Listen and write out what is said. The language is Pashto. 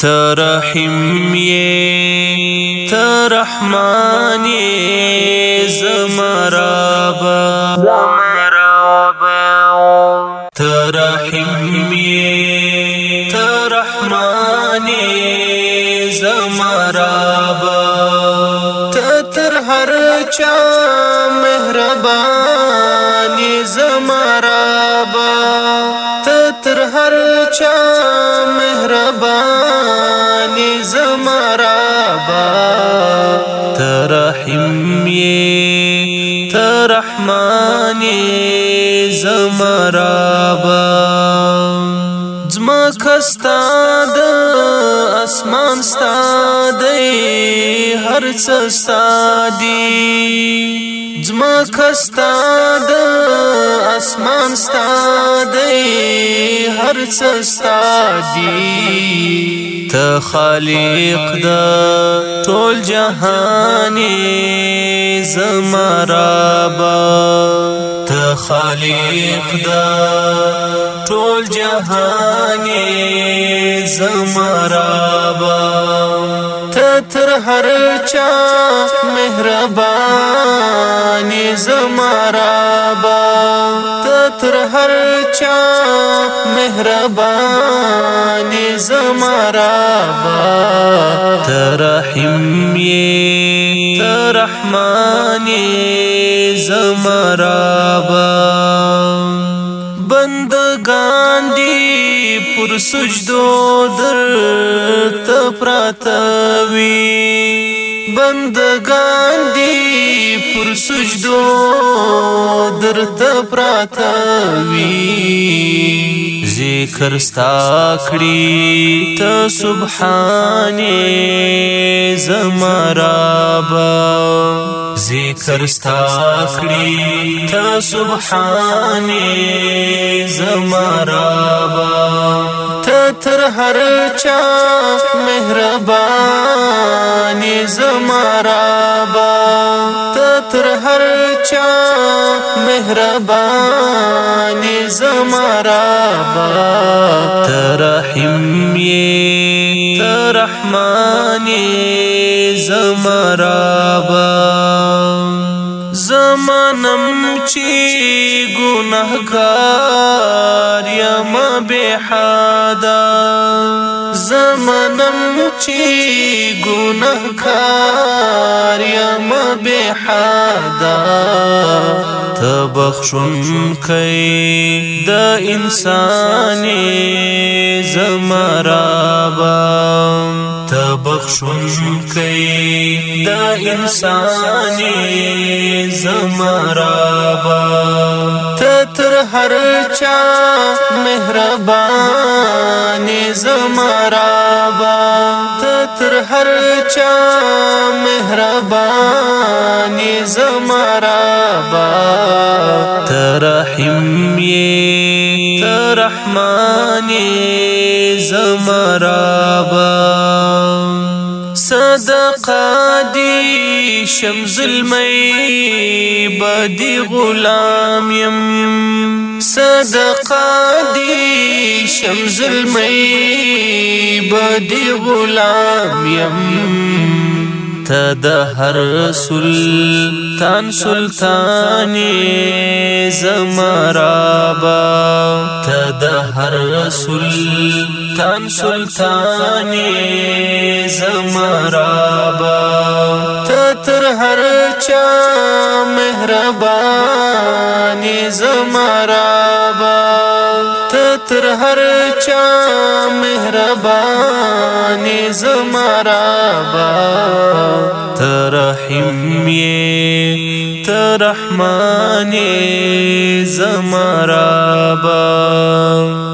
ترحم یې ترحمان یې زمرابا زمرابا ترحم یې ترحمان یې زمرابا تر هر چا مهربان یې زمرابا رحیم یې ته رحمان زمرابا زما خستا د اسمان ستا دی هر څه ستا دی زما کستا د اسمان ستا د هر څه ستا دی ته خالق د ټول جهان زما رب ته خالق د ټول جهان زما رب تر هر چا مهرباني زمارابا تر هر چا مهرباني زمارابا ترحم یې بندگان دی پر سجدو در تپراتوی بندگان دی پر سجدو در تپراتوی ذکر ستا کړی ته سبحان زمرابا ذکر ستا کړی ته سبحان زمرابا ته تر هر چا مهربان زمرابا ته تر هر چا مهربان زمرابا ترحم یې ترحمان زمرابا منم چې ګناهګار یم به حدا زمنم چې ګناهګار یم به حدا تبخشون کوي د انسان زمرابا تبخشون کوي د انساني زمرابا تتر هر چا مهرباني زمرابا تتر هر چا مهرباني زمرابا ترحم يې ترحماني زمرابا د قادی شمز المی بدی غلام یم صدقا دی شمز المی بدی غلام یم ته د هر سلطان سلطانی زمرابا ته د هر سلطان سلطانی زمرابا ته تر هر چا مهربانی زمرابا تر هر چا مهربانی زمرابا ترحم یې ترحمانی زمرابا